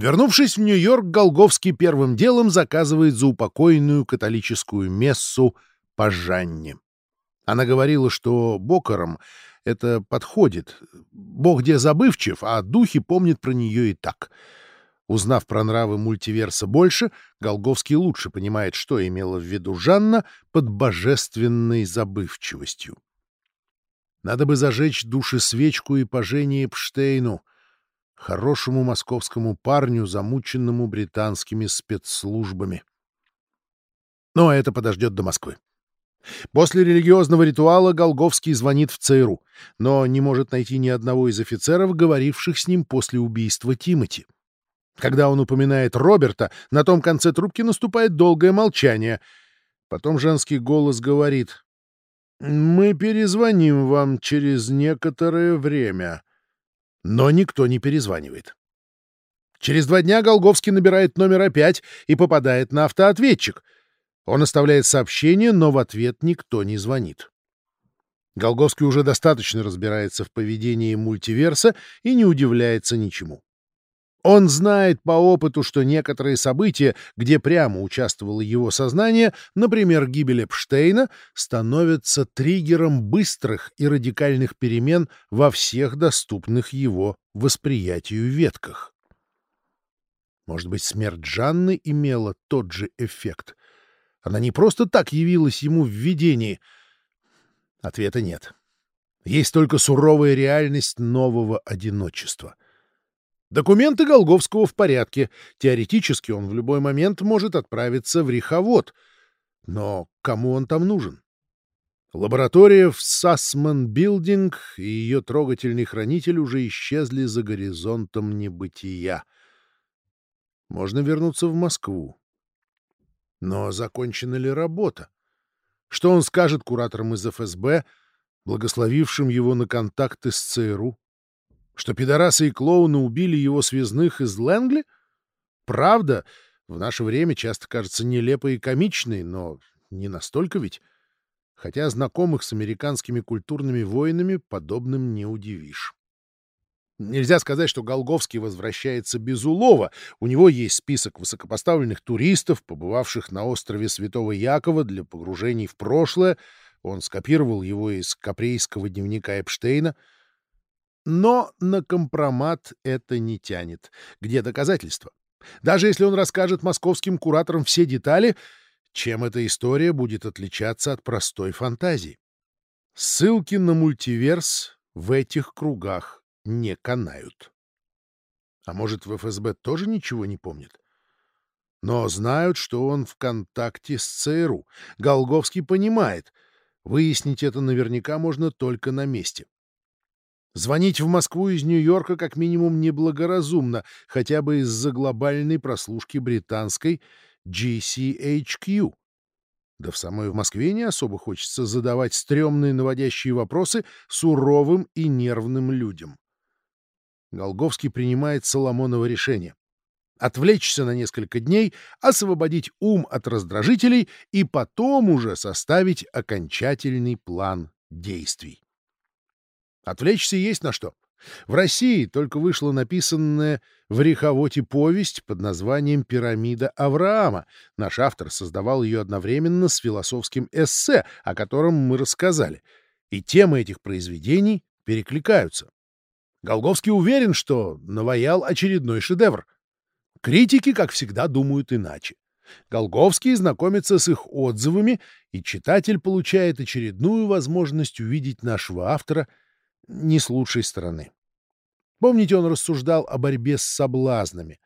Вернувшись в Нью-Йорк, Голговский первым делом заказывает заупокойную католическую мессу по Жанне. Она говорила, что бокерам это подходит. Бог где забывчив, а духи помнят про нее и так. Узнав про нравы мультиверса больше, Голговский лучше понимает, что имела в виду Жанна под божественной забывчивостью. Надо бы зажечь души свечку и пожение Эпштейну, хорошему московскому парню, замученному британскими спецслужбами. Но это подождет до Москвы. После религиозного ритуала Голговский звонит в ЦРУ, но не может найти ни одного из офицеров, говоривших с ним после убийства Тимати. Когда он упоминает Роберта, на том конце трубки наступает долгое молчание. Потом женский голос говорит «Мы перезвоним вам через некоторое время». Но никто не перезванивает. Через два дня Голговский набирает номер опять и попадает на автоответчик — он оставляет сообщение, но в ответ никто не звонит. Голговский уже достаточно разбирается в поведении мультиверса и не удивляется ничему. Он знает по опыту, что некоторые события, где прямо участвовало его сознание, например, гибель Эпштейна, становятся триггером быстрых и радикальных перемен во всех доступных его восприятию ветках. Может быть, смерть Жанны имела тот же эффект. Она не просто так явилась ему в видении. Ответа нет. Есть только суровая реальность нового одиночества. Документы Голговского в порядке. Теоретически он в любой момент может отправиться в Риховод. Но кому он там нужен? Лаборатория в Сассман Билдинг и ее трогательный хранитель уже исчезли за горизонтом небытия. Можно вернуться в Москву. Но закончена ли работа? Что он скажет кураторам из ФСБ, благословившим его на контакты с ЦРУ? Что пидорасы и клоуны убили его связных из Лэнгли? Правда, в наше время часто кажется нелепой и комичной, но не настолько ведь. Хотя знакомых с американскими культурными войнами подобным не удивишь. Нельзя сказать, что Голговский возвращается без улова. У него есть список высокопоставленных туристов, побывавших на острове Святого Якова для погружений в прошлое. Он скопировал его из капрейского дневника Эпштейна. Но на компромат это не тянет. Где доказательства? Даже если он расскажет московским кураторам все детали, чем эта история будет отличаться от простой фантазии? Ссылки на мультиверс в этих кругах не канают. А может, в ФСБ тоже ничего не помнит? Но знают, что он в контакте с ЦРУ. Голговский понимает. Выяснить это наверняка можно только на месте. Звонить в Москву из Нью-Йорка как минимум неблагоразумно, хотя бы из-за глобальной прослушки британской GCHQ. Да в самой Москве не особо хочется задавать стрёмные наводящие вопросы суровым и нервным людям. Голговский принимает Соломоново решение. Отвлечься на несколько дней, освободить ум от раздражителей и потом уже составить окончательный план действий. Отвлечься есть на что. В России только вышла написанная в Риховоте повесть под названием «Пирамида Авраама». Наш автор создавал ее одновременно с философским эссе, о котором мы рассказали. И темы этих произведений перекликаются. Голговский уверен, что наваял очередной шедевр. Критики, как всегда, думают иначе. Голговский знакомится с их отзывами, и читатель получает очередную возможность увидеть нашего автора не с лучшей стороны. Помните, он рассуждал о борьбе с соблазнами.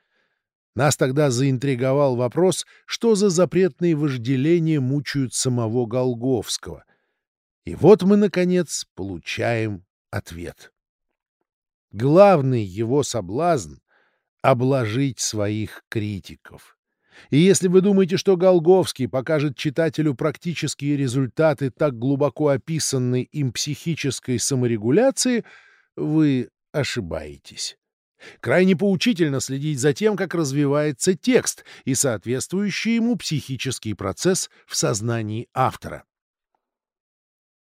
Нас тогда заинтриговал вопрос, что за запретные вожделения мучают самого Голговского. И вот мы, наконец, получаем ответ главный его соблазн — обложить своих критиков. И если вы думаете, что Голговский покажет читателю практические результаты так глубоко описанной им психической саморегуляции, вы ошибаетесь. Крайне поучительно следить за тем, как развивается текст и соответствующий ему психический процесс в сознании автора.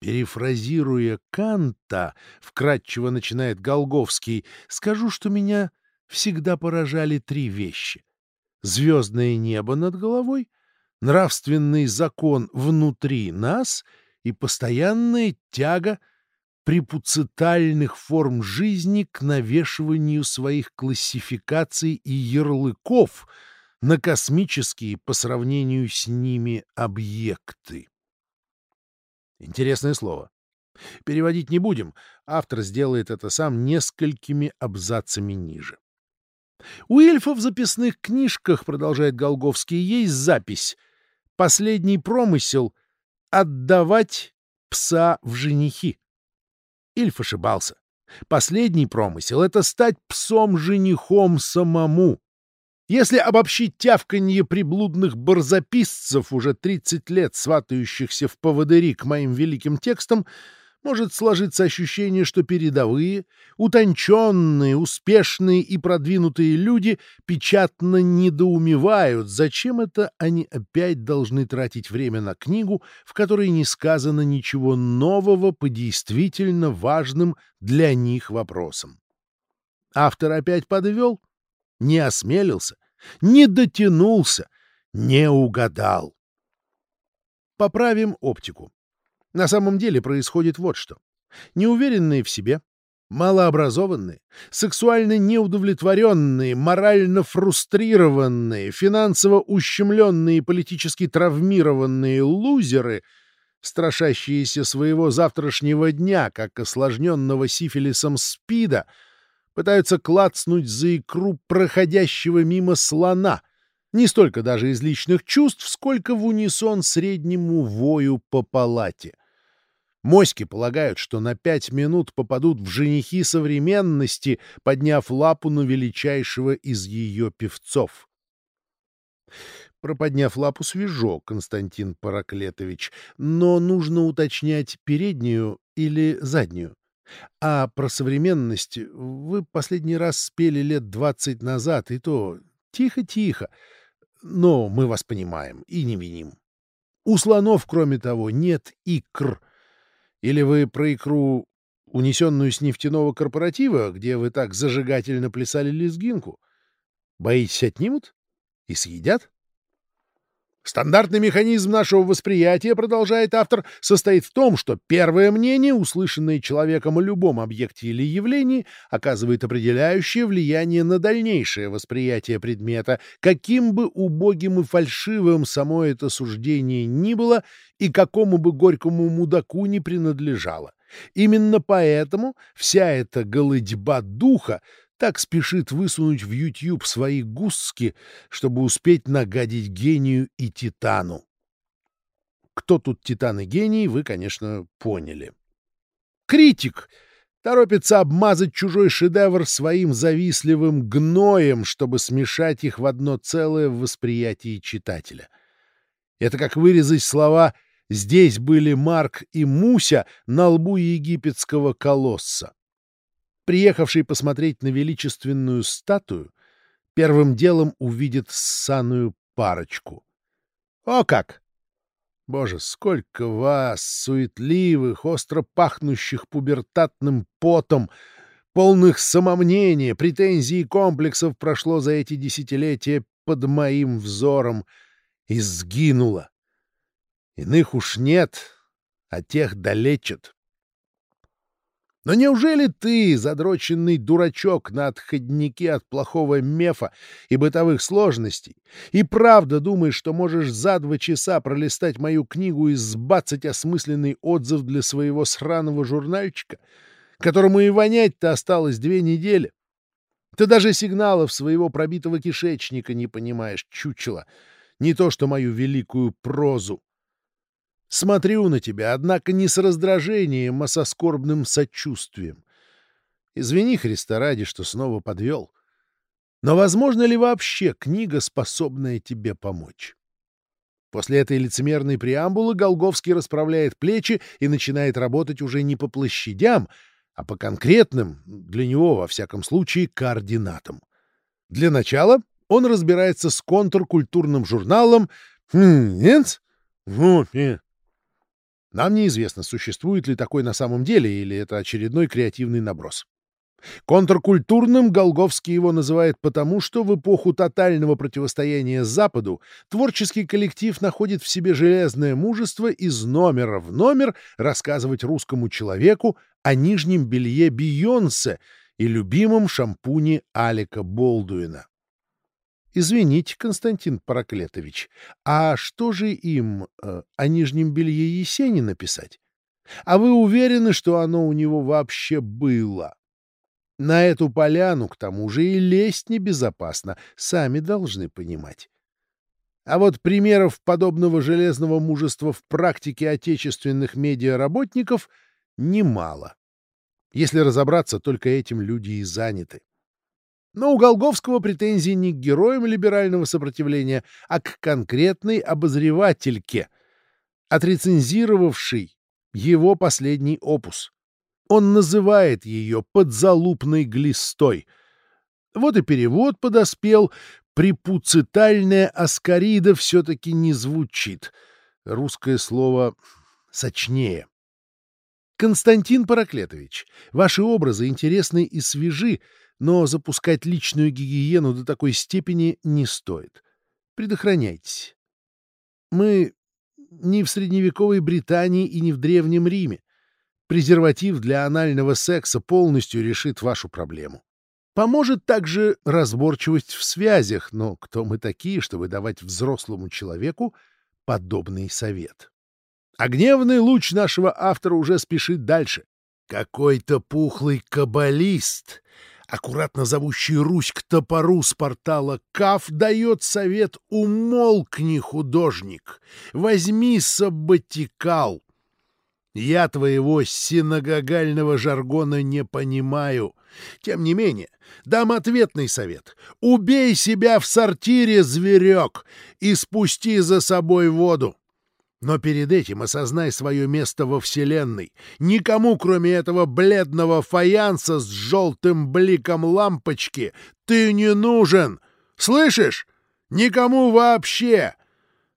Перефразируя Канта, вкратчиво начинает Голговский, скажу, что меня всегда поражали три вещи. Звездное небо над головой, нравственный закон внутри нас и постоянная тяга препуцитальных форм жизни к навешиванию своих классификаций и ярлыков на космические по сравнению с ними объекты. Интересное слово. Переводить не будем, автор сделает это сам несколькими абзацами ниже. У Ильфа в записных книжках, продолжает Голговский, есть запись «Последний промысел — отдавать пса в женихи». Ильф ошибался. Последний промысел — это стать псом-женихом самому. Если обобщить тявканье приблудных барзаписцев, уже 30 лет сватающихся в поводыри к моим великим текстам, может сложиться ощущение, что передовые, утонченные, успешные и продвинутые люди печатно недоумевают, зачем это они опять должны тратить время на книгу, в которой не сказано ничего нового по действительно важным для них вопросам. Автор опять подвел, не осмелился, не дотянулся, не угадал. Поправим оптику. На самом деле происходит вот что. Неуверенные в себе, малообразованные, сексуально неудовлетворенные, морально фрустрированные, финансово ущемленные политически травмированные лузеры, страшащиеся своего завтрашнего дня, как осложненного сифилисом спида, пытаются клацнуть за икру проходящего мимо слона, не столько даже из личных чувств, сколько в унисон среднему вою по палате — Моськи полагают, что на пять минут попадут в женихи современности, подняв лапу на величайшего из ее певцов. Проподняв лапу свежо, Константин Параклетович, но нужно уточнять переднюю или заднюю. А про современность вы последний раз спели лет двадцать назад, и то тихо-тихо. Но мы вас понимаем и не виним. У слонов, кроме того, нет икр — или вы про икру, унесенную с нефтяного корпоратива, где вы так зажигательно плясали лезгинку? Боитесь, отнимут? И съедят? Стандартный механизм нашего восприятия, продолжает автор, состоит в том, что первое мнение, услышанное человеком о любом объекте или явлении, оказывает определяющее влияние на дальнейшее восприятие предмета, каким бы убогим и фальшивым само это суждение ни было и какому бы горькому мудаку ни принадлежало. Именно поэтому вся эта голыдьба духа так спешит высунуть в YouTube свои гусски, чтобы успеть нагадить гению и титану. Кто тут титан и гений, вы, конечно, поняли. Критик торопится обмазать чужой шедевр своим завистливым гноем, чтобы смешать их в одно целое в восприятии читателя. Это как вырезать слова «Здесь были Марк и Муся» на лбу египетского колосса приехавший посмотреть на величественную статую, первым делом увидит ссаную парочку. О как! Боже, сколько вас, суетливых, остро пахнущих пубертатным потом, полных самомнения, претензий и комплексов прошло за эти десятилетия под моим взором и сгинуло. Иных уж нет, а тех долечат. Но неужели ты, задроченный дурачок на отходнике от плохого мефа и бытовых сложностей, и правда думаешь, что можешь за два часа пролистать мою книгу и сбацать осмысленный отзыв для своего сраного журнальчика, которому и вонять-то осталось две недели? Ты даже сигналов своего пробитого кишечника не понимаешь, чучело, не то что мою великую прозу. Смотрю на тебя, однако не с раздражением, а со скорбным сочувствием. Извини, Христа ради, что снова подвел. Но возможно ли вообще книга, способная тебе помочь? После этой лицемерной преамбулы Голговский расправляет плечи и начинает работать уже не по площадям, а по конкретным, для него, во всяком случае, координатам. Для начала он разбирается с контркультурным журналом «Хм, нет? Вот, нет. Нам неизвестно, существует ли такой на самом деле, или это очередной креативный наброс. Контркультурным Голговский его называет потому, что в эпоху тотального противостояния Западу творческий коллектив находит в себе железное мужество из номера в номер рассказывать русскому человеку о нижнем белье Бейонсе и любимом шампуне Алика Болдуина. Извините, Константин Параклетович, а что же им э, о нижнем белье Есенина писать? А вы уверены, что оно у него вообще было? На эту поляну, к тому же, и лезть небезопасно, сами должны понимать. А вот примеров подобного железного мужества в практике отечественных медиаработников немало. Если разобраться, только этим люди и заняты. Но у Голговского претензий не к героям либерального сопротивления, а к конкретной обозревательке, отрецензировавшей его последний опус. Он называет ее подзалупной глистой. Вот и перевод подоспел. Припуцитальная аскарида все-таки не звучит. Русское слово сочнее. Константин Параклетович, ваши образы интересны и свежи, но запускать личную гигиену до такой степени не стоит. Предохраняйтесь. Мы не в средневековой Британии и не в Древнем Риме. Презерватив для анального секса полностью решит вашу проблему. Поможет также разборчивость в связях, но кто мы такие, чтобы давать взрослому человеку подобный совет? А гневный луч нашего автора уже спешит дальше. Какой-то пухлый каббалист, аккуратно зовущий Русь к топору с портала КАФ, дает совет «Умолкни, художник, возьми саббатикал, я твоего синагогального жаргона не понимаю. Тем не менее, дам ответный совет. Убей себя в сортире, зверек, и спусти за собой воду. Но перед этим осознай свое место во Вселенной. Никому, кроме этого бледного фаянса с желтым бликом лампочки, ты не нужен. Слышишь? Никому вообще.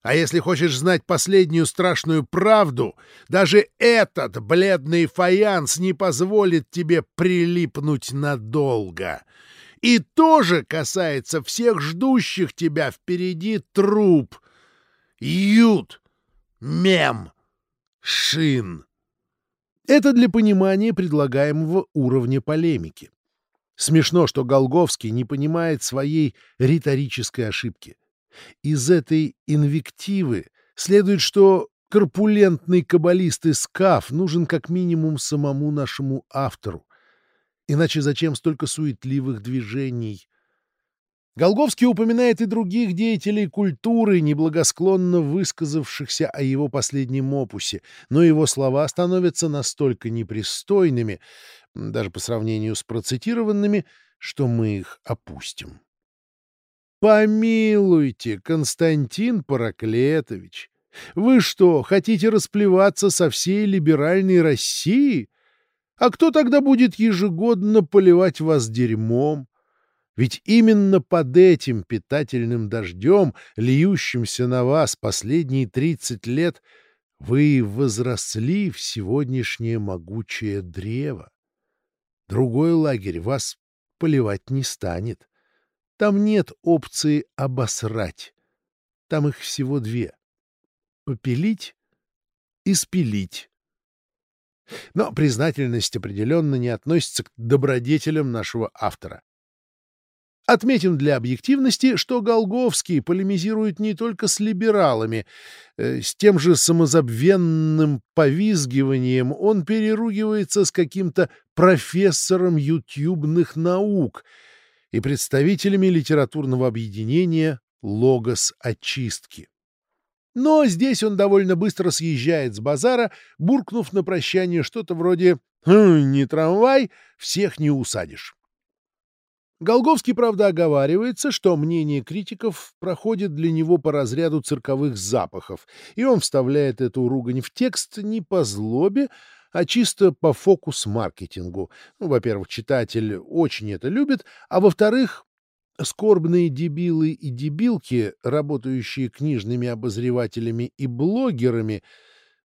А если хочешь знать последнюю страшную правду, даже этот бледный фаянс не позволит тебе прилипнуть надолго. И тоже касается всех ждущих тебя впереди труп. Ют, мем, шин. Это для понимания предлагаемого уровня полемики. Смешно, что Голговский не понимает своей риторической ошибки. Из этой инвективы следует, что корпулентный каббалист из КАФ нужен как минимум самому нашему автору. Иначе зачем столько суетливых движений? Голговский упоминает и других деятелей культуры, неблагосклонно высказавшихся о его последнем опусе, но его слова становятся настолько непристойными, даже по сравнению с процитированными, что мы их опустим. Помилуйте, Константин Параклетович, вы что, хотите расплеваться со всей либеральной России? А кто тогда будет ежегодно поливать вас дерьмом? Ведь именно под этим питательным дождем, льющимся на вас последние тридцать лет, вы возросли в сегодняшнее могучее древо. Другой лагерь вас поливать не станет. Там нет опции обосрать. Там их всего две — попилить и спилить. Но признательность определенно не относится к добродетелям нашего автора. Отметим для объективности, что Голговский полемизирует не только с либералами. Э, с тем же самозабвенным повизгиванием он переругивается с каким-то профессором ютюбных наук — и представителями литературного объединения «Логос очистки». Но здесь он довольно быстро съезжает с базара, буркнув на прощание что-то вроде «Хм, «Не трамвай, всех не усадишь». Голговский, правда, оговаривается, что мнение критиков проходит для него по разряду цирковых запахов, и он вставляет эту ругань в текст не по злобе, а чисто по фокус-маркетингу. Ну, во-первых, читатель очень это любит, а во-вторых, скорбные дебилы и дебилки, работающие книжными обозревателями и блогерами,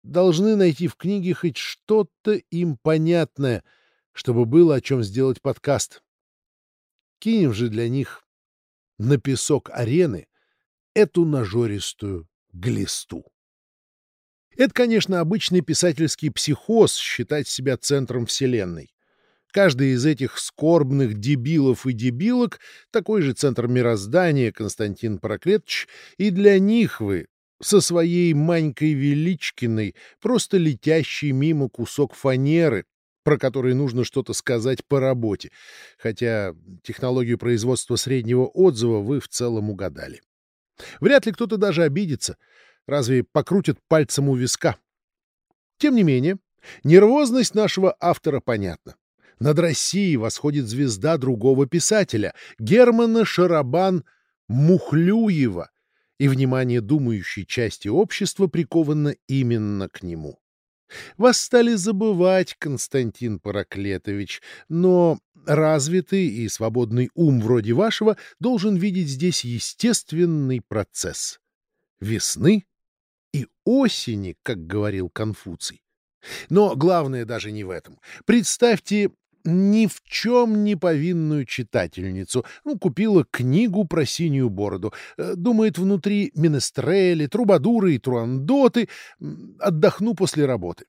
должны найти в книге хоть что-то им понятное, чтобы было о чем сделать подкаст. Кинем же для них на песок арены эту нажористую глисту. Это, конечно, обычный писательский психоз считать себя центром Вселенной. Каждый из этих скорбных дебилов и дебилок — такой же центр мироздания, Константин Проклетович, и для них вы со своей Манькой Величкиной просто летящий мимо кусок фанеры, про который нужно что-то сказать по работе, хотя технологию производства среднего отзыва вы в целом угадали. Вряд ли кто-то даже обидится, разве покрутит пальцем у виска. Тем не менее, нервозность нашего автора понятна. Над Россией восходит звезда другого писателя, Германа Шарабан Мухлюева, и внимание думающей части общества приковано именно к нему. Вас стали забывать, Константин Параклетович, но развитый и свободный ум вроде вашего должен видеть здесь естественный процесс. Весны и осени, как говорил Конфуций. Но главное даже не в этом. Представьте ни в чем не повинную читательницу. Ну, купила книгу про синюю бороду. Э, думает, внутри менестрели, трубадуры и труандоты. Отдохну после работы.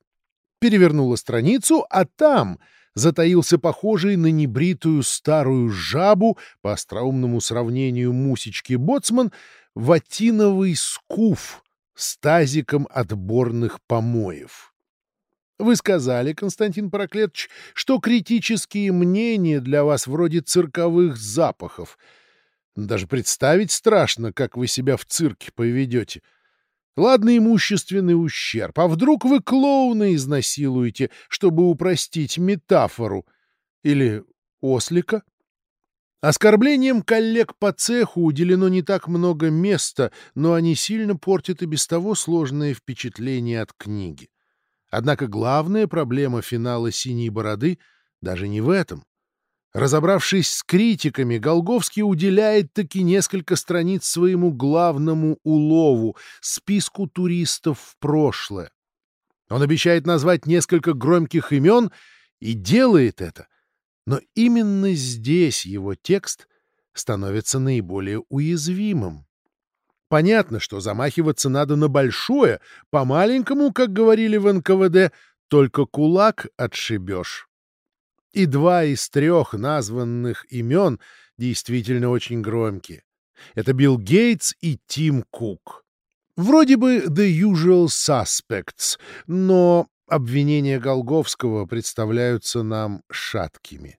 Перевернула страницу, а там затаился похожий на небритую старую жабу, по остроумному сравнению мусечки боцман, ватиновый скуф с тазиком отборных помоев. Вы сказали, Константин Проклетович, что критические мнения для вас вроде цирковых запахов. Даже представить страшно, как вы себя в цирке поведете. Ладно, имущественный ущерб. А вдруг вы клоуна изнасилуете, чтобы упростить метафору? Или ослика? Оскорблением коллег по цеху уделено не так много места, но они сильно портят и без того сложное впечатление от книги. Однако главная проблема финала «Синей бороды» даже не в этом. Разобравшись с критиками, Голговский уделяет таки несколько страниц своему главному улову — списку туристов в прошлое. Он обещает назвать несколько громких имен и делает это. Но именно здесь его текст становится наиболее уязвимым. Понятно, что замахиваться надо на большое, по-маленькому, как говорили в НКВД, только кулак отшибешь. И два из трех названных имен действительно очень громкие. Это Билл Гейтс и Тим Кук. Вроде бы the usual suspects, но обвинения Голговского представляются нам шаткими.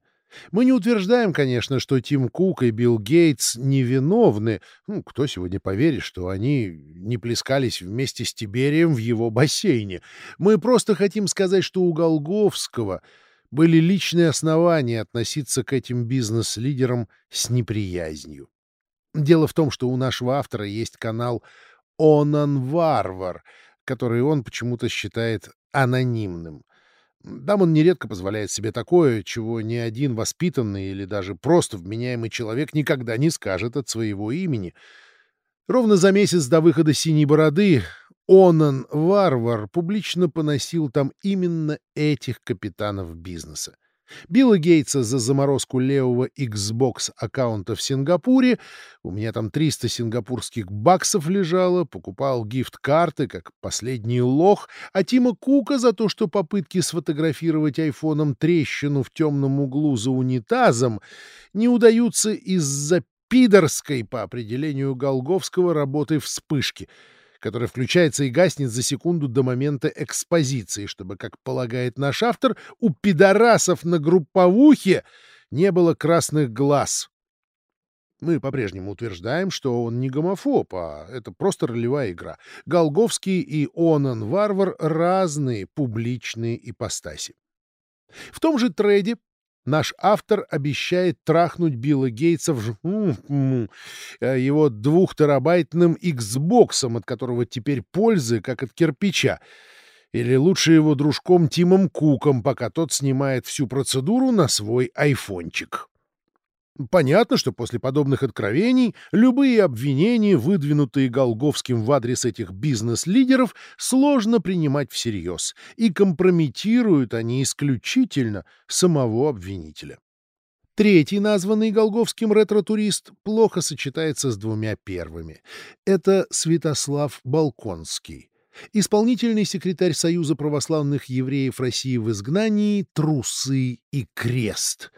Мы не утверждаем, конечно, что Тим Кук и Билл Гейтс невиновны. Ну, кто сегодня поверит, что они не плескались вместе с Тиберием в его бассейне? Мы просто хотим сказать, что у Голговского были личные основания относиться к этим бизнес-лидерам с неприязнью. Дело в том, что у нашего автора есть канал «Онан Варвар», который он почему-то считает анонимным. Там он нередко позволяет себе такое, чего ни один воспитанный или даже просто вменяемый человек никогда не скажет от своего имени. Ровно за месяц до выхода «Синей бороды» Онан Варвар публично поносил там именно этих капитанов бизнеса. Билла Гейтса за заморозку левого Xbox аккаунта в Сингапуре. У меня там 300 сингапурских баксов лежало. Покупал гифт-карты, как последний лох. А Тима Кука за то, что попытки сфотографировать айфоном трещину в темном углу за унитазом не удаются из-за пидорской, по определению Голговского, работы вспышки — который включается и гаснет за секунду до момента экспозиции, чтобы, как полагает наш автор, у пидорасов на групповухе не было красных глаз. Мы по-прежнему утверждаем, что он не гомофоб, а это просто ролевая игра. Голговский и Онан Варвар — разные публичные ипостаси. В том же трейде Наш автор обещает трахнуть Билла Гейтса в э, его двухтерабайтным Xbox, от которого теперь пользы, как от кирпича. Или лучше его дружком Тимом Куком, пока тот снимает всю процедуру на свой айфончик. Понятно, что после подобных откровений любые обвинения, выдвинутые Голговским в адрес этих бизнес-лидеров, сложно принимать всерьез, и компрометируют они исключительно самого обвинителя. Третий, названный Голговским ретро-турист, плохо сочетается с двумя первыми. Это Святослав Балконский, исполнительный секретарь Союза православных евреев России в изгнании «Трусы и крест»,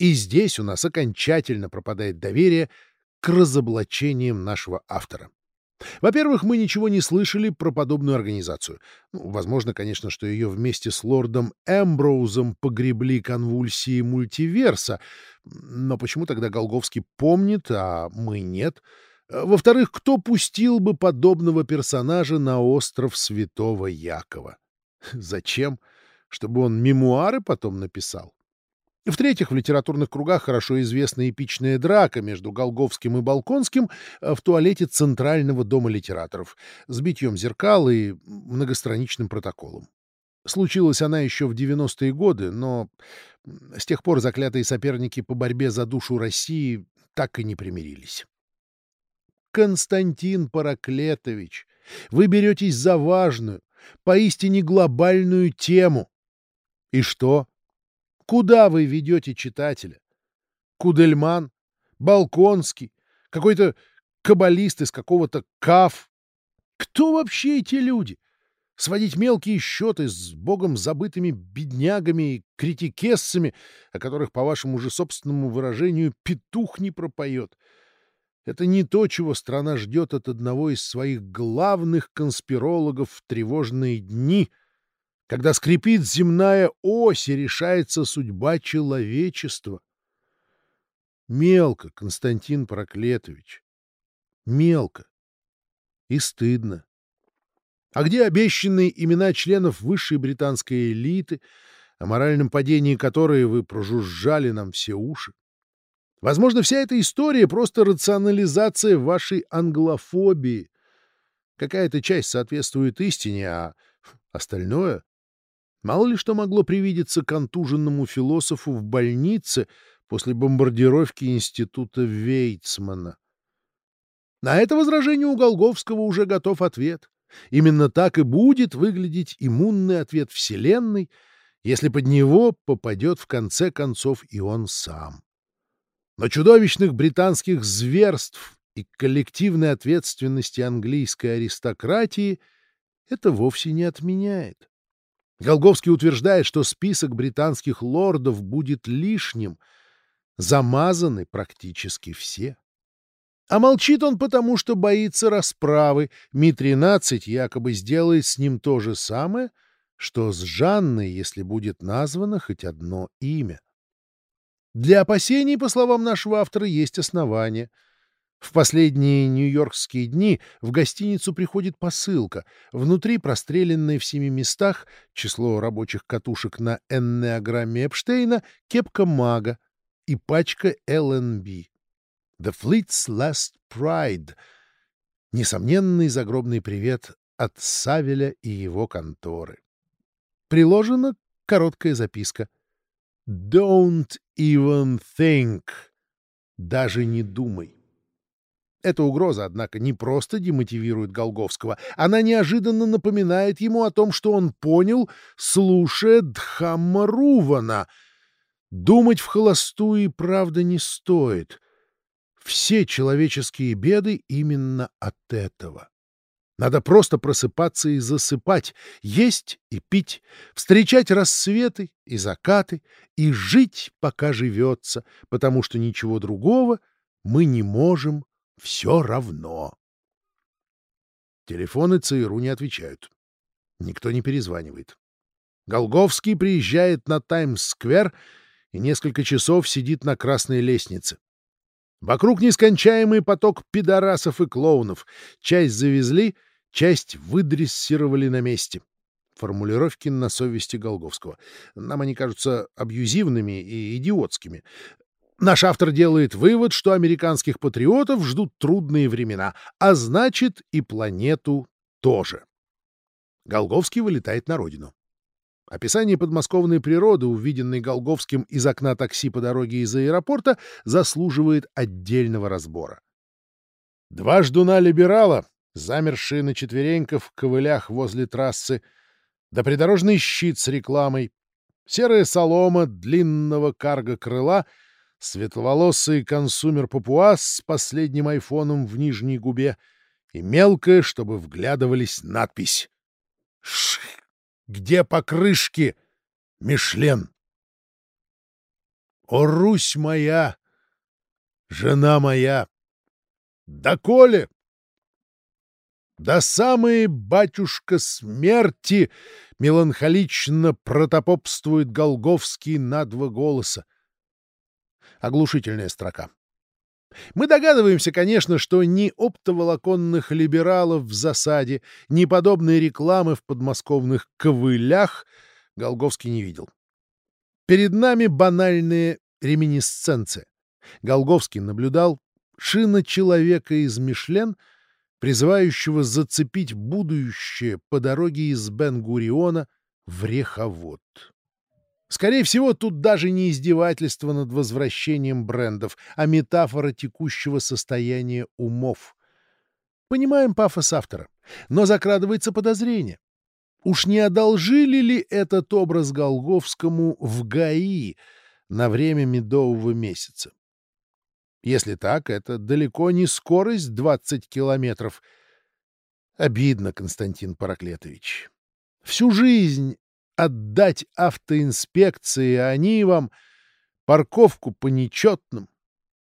и здесь у нас окончательно пропадает доверие к разоблачениям нашего автора. Во-первых, мы ничего не слышали про подобную организацию. Ну, возможно, конечно, что ее вместе с лордом Эмброузом погребли конвульсии мультиверса, но почему тогда Голговский помнит, а мы нет? Во-вторых, кто пустил бы подобного персонажа на остров Святого Якова? Зачем? Чтобы он мемуары потом написал? В-третьих, в литературных кругах хорошо известна эпичная драка между Голговским и Балконским э, в туалете Центрального дома литераторов с битьем зеркал и многостраничным протоколом. Случилась она еще в 90-е годы, но с тех пор заклятые соперники по борьбе за душу России так и не примирились. Константин Параклетович, вы беретесь за важную, поистине глобальную тему. И что? Куда вы ведете читателя? Кудельман? Балконский? Какой-то каббалист из какого-то каф? Кто вообще эти люди? Сводить мелкие счеты с богом забытыми беднягами и критикессами, о которых, по вашему же собственному выражению, петух не пропоет. Это не то, чего страна ждет от одного из своих главных конспирологов в тревожные дни — когда скрипит земная ось и решается судьба человечества. Мелко, Константин Проклетович, мелко и стыдно. А где обещанные имена членов высшей британской элиты, о моральном падении которой вы прожужжали нам все уши? Возможно, вся эта история — просто рационализация вашей англофобии. Какая-то часть соответствует истине, а остальное Мало ли что могло привидеться контуженному философу в больнице после бомбардировки института Вейцмана. На это возражение у Голговского уже готов ответ. Именно так и будет выглядеть иммунный ответ Вселенной, если под него попадет в конце концов и он сам. Но чудовищных британских зверств и коллективной ответственности английской аристократии это вовсе не отменяет. Голговский утверждает, что список британских лордов будет лишним. Замазаны практически все. А молчит он потому, что боится расправы. Ми-13 якобы сделает с ним то же самое, что с Жанной, если будет названо хоть одно имя. Для опасений, по словам нашего автора, есть основания — в последние нью-йоркские дни в гостиницу приходит посылка. Внутри простреленные в семи местах число рабочих катушек на эннеограмме Эпштейна, кепка мага и пачка LNB. The Fleet's Last Pride. Несомненный загробный привет от Савеля и его конторы. Приложена короткая записка. Don't even think. Даже не думай. Эта угроза, однако, не просто демотивирует Голговского, она неожиданно напоминает ему о том, что он понял, слушая Дхаммарувана. Думать в холостую и правда не стоит. Все человеческие беды именно от этого. Надо просто просыпаться и засыпать, есть и пить, встречать рассветы и закаты и жить, пока живется, потому что ничего другого мы не можем все равно. Телефоны ЦРУ не отвечают. Никто не перезванивает. Голговский приезжает на Таймс-сквер и несколько часов сидит на красной лестнице. Вокруг нескончаемый поток пидорасов и клоунов. Часть завезли, часть выдрессировали на месте. Формулировки на совести Голговского. Нам они кажутся абьюзивными и идиотскими. Наш автор делает вывод, что американских патриотов ждут трудные времена, а значит и планету тоже. Голговский вылетает на родину. Описание подмосковной природы, увиденной Голговским из окна такси по дороге из аэропорта, заслуживает отдельного разбора. Два ждуна-либерала, замершие на четвереньках в ковылях возле трассы, да придорожный щит с рекламой, серая солома длинного карго-крыла, светловолосый консумер-папуас с последним айфоном в нижней губе и мелкая, чтобы вглядывались, надпись «Шх! Где покрышки? Мишлен!» «О, Русь моя! Жена моя! Доколе до самой батюшка смерти меланхолично протопопствует Голговский на два голоса. Оглушительная строка. Мы догадываемся, конечно, что ни оптоволоконных либералов в засаде, ни подобной рекламы в подмосковных ковылях Голговский не видел. Перед нами банальные реминисценции. Голговский наблюдал шина человека из Мишлен — призывающего зацепить будущее по дороге из Бен-Гуриона в Реховод. Скорее всего, тут даже не издевательство над возвращением брендов, а метафора текущего состояния умов. Понимаем пафос автора, но закрадывается подозрение. Уж не одолжили ли этот образ Голговскому в ГАИ на время медового месяца? Если так, это далеко не скорость 20 километров. Обидно, Константин Параклетович. Всю жизнь отдать автоинспекции, а они вам парковку по нечетным,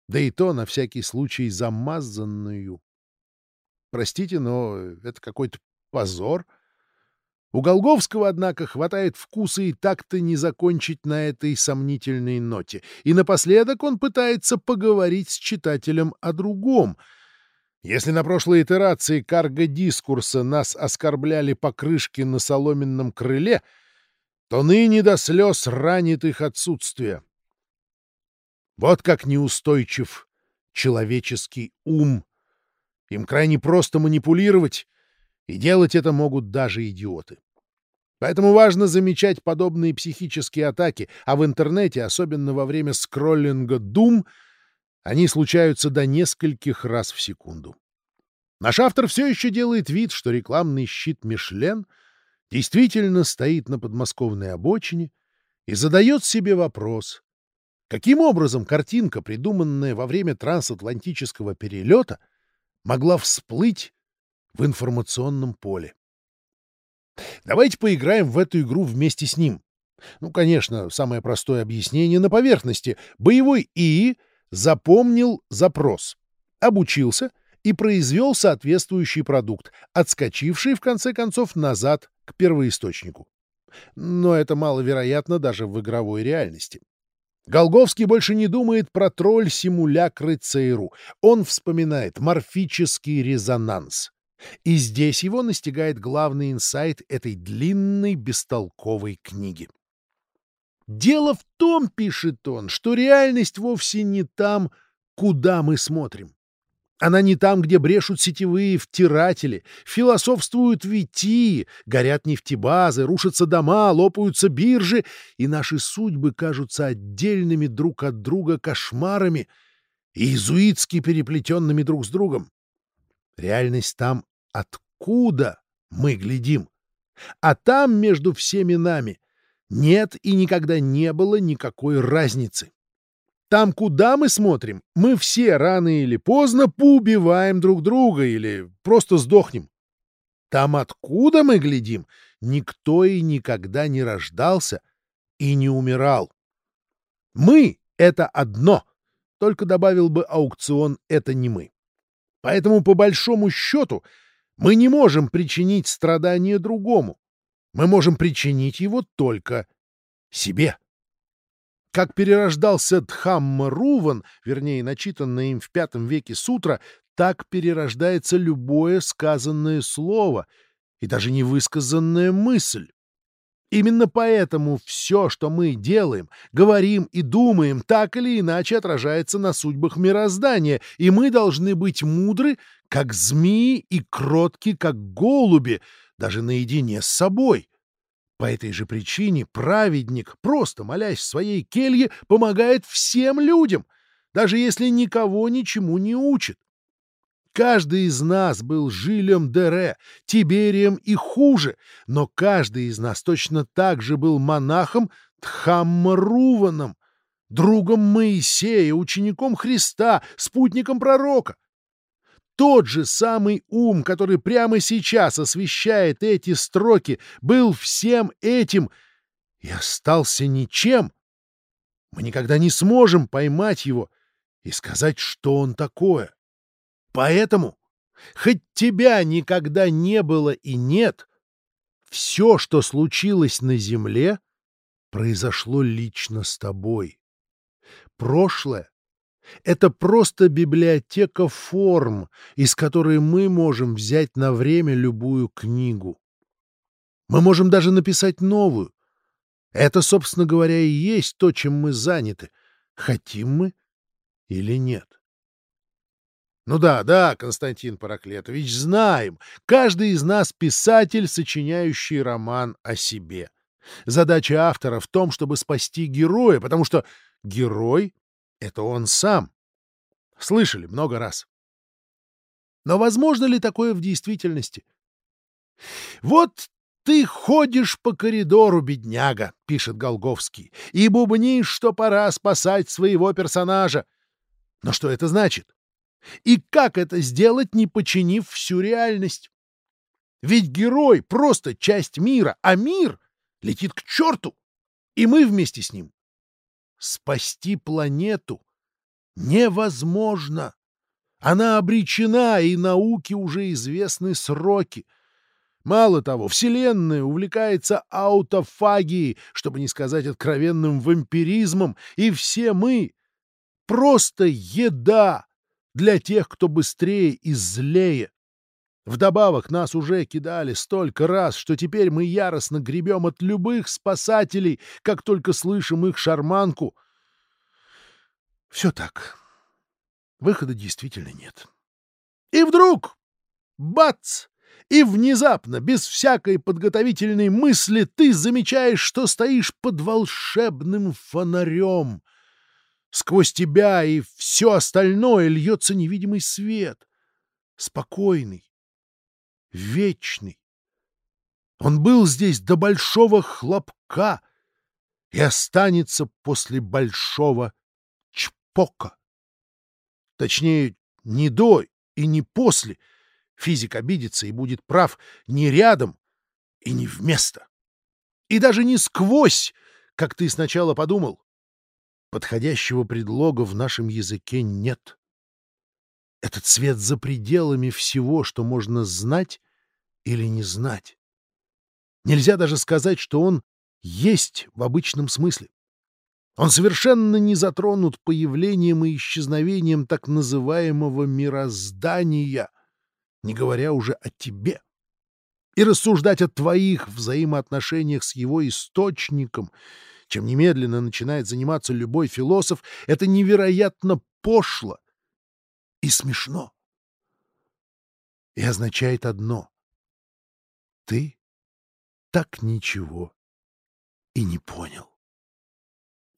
да и то на всякий случай замазанную. Простите, но это какой-то позор — у Голговского, однако, хватает вкуса и так-то не закончить на этой сомнительной ноте. И напоследок он пытается поговорить с читателем о другом. Если на прошлой итерации карго-дискурса нас оскорбляли покрышки на соломенном крыле, то ныне до слез ранит их отсутствие. Вот как неустойчив человеческий ум. Им крайне просто манипулировать, и делать это могут даже идиоты. Поэтому важно замечать подобные психические атаки, а в интернете, особенно во время скроллинга Doom, они случаются до нескольких раз в секунду. Наш автор все еще делает вид, что рекламный щит «Мишлен» действительно стоит на подмосковной обочине и задает себе вопрос, каким образом картинка, придуманная во время трансатлантического перелета, могла всплыть в информационном поле. Давайте поиграем в эту игру вместе с ним. Ну, конечно, самое простое объяснение на поверхности. Боевой ИИ запомнил запрос, обучился и произвел соответствующий продукт, отскочивший, в конце концов, назад к первоисточнику. Но это маловероятно даже в игровой реальности. Голговский больше не думает про тролль-симулякры ЦРУ. Он вспоминает морфический резонанс. И здесь его настигает главный инсайт этой длинной бестолковой книги. «Дело в том, — пишет он, — что реальность вовсе не там, куда мы смотрим. Она не там, где брешут сетевые втиратели, философствуют витии, горят нефтебазы, рушатся дома, лопаются биржи, и наши судьбы кажутся отдельными друг от друга кошмарами и иезуитски переплетенными друг с другом. Реальность там, откуда мы глядим. А там между всеми нами нет и никогда не было никакой разницы. Там, куда мы смотрим, мы все рано или поздно поубиваем друг друга или просто сдохнем. Там, откуда мы глядим, никто и никогда не рождался и не умирал. Мы — это одно, только добавил бы аукцион «это не мы». Поэтому, по большому счету, мы не можем причинить страдание другому. Мы можем причинить его только себе. Как перерождался Дхамма Руван, вернее, начитанное им в V веке сутра, так перерождается любое сказанное слово и даже невысказанная мысль. Именно поэтому все, что мы делаем, говорим и думаем, так или иначе отражается на судьбах мироздания, и мы должны быть мудры, как змеи, и кротки, как голуби, даже наедине с собой. По этой же причине праведник, просто молясь в своей келье, помогает всем людям, даже если никого ничему не учит. Каждый из нас был Жилем Дере, Тиберием и хуже, но каждый из нас точно так же был монахом Тхаммаруваном, другом Моисея, учеником Христа, спутником пророка. Тот же самый ум, который прямо сейчас освещает эти строки, был всем этим и остался ничем. Мы никогда не сможем поймать его и сказать, что он такое. Поэтому, хоть тебя никогда не было и нет, все, что случилось на земле, произошло лично с тобой. Прошлое — это просто библиотека форм, из которой мы можем взять на время любую книгу. Мы можем даже написать новую. Это, собственно говоря, и есть то, чем мы заняты, хотим мы или нет. Ну да, да, Константин Параклетович, знаем. Каждый из нас писатель, сочиняющий роман о себе. Задача автора в том, чтобы спасти героя, потому что герой — это он сам. Слышали много раз. Но возможно ли такое в действительности? Вот ты ходишь по коридору, бедняга, — пишет Голговский, — и бубнишь, что пора спасать своего персонажа. Но что это значит? И как это сделать, не починив всю реальность? Ведь герой — просто часть мира, а мир летит к черту, и мы вместе с ним. Спасти планету невозможно. Она обречена, и науке уже известны сроки. Мало того, Вселенная увлекается аутофагией, чтобы не сказать откровенным вампиризмом, и все мы — просто еда для тех, кто быстрее и злее. Вдобавок нас уже кидали столько раз, что теперь мы яростно гребем от любых спасателей, как только слышим их шарманку. Все так. Выхода действительно нет. И вдруг — бац! И внезапно, без всякой подготовительной мысли, ты замечаешь, что стоишь под волшебным фонарем. Сквозь тебя и все остальное льется невидимый свет. Спокойный, вечный. Он был здесь до большого хлопка и останется после большого чпока. Точнее, не до и не после. Физик обидится и будет прав не рядом и не вместо. И даже не сквозь, как ты сначала подумал. Подходящего предлога в нашем языке нет. Этот свет за пределами всего, что можно знать или не знать. Нельзя даже сказать, что он есть в обычном смысле. Он совершенно не затронут появлением и исчезновением так называемого мироздания, не говоря уже о тебе. И рассуждать о твоих взаимоотношениях с его источником, чем немедленно начинает заниматься любой философ, это невероятно пошло и смешно. И означает одно — ты так ничего и не понял.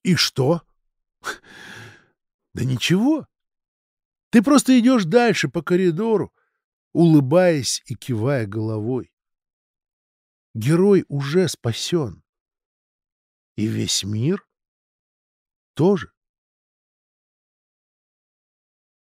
И что? Да ничего. Ты просто идешь дальше по коридору, улыбаясь и кивая головой. Герой уже спасен. И весь мир тоже.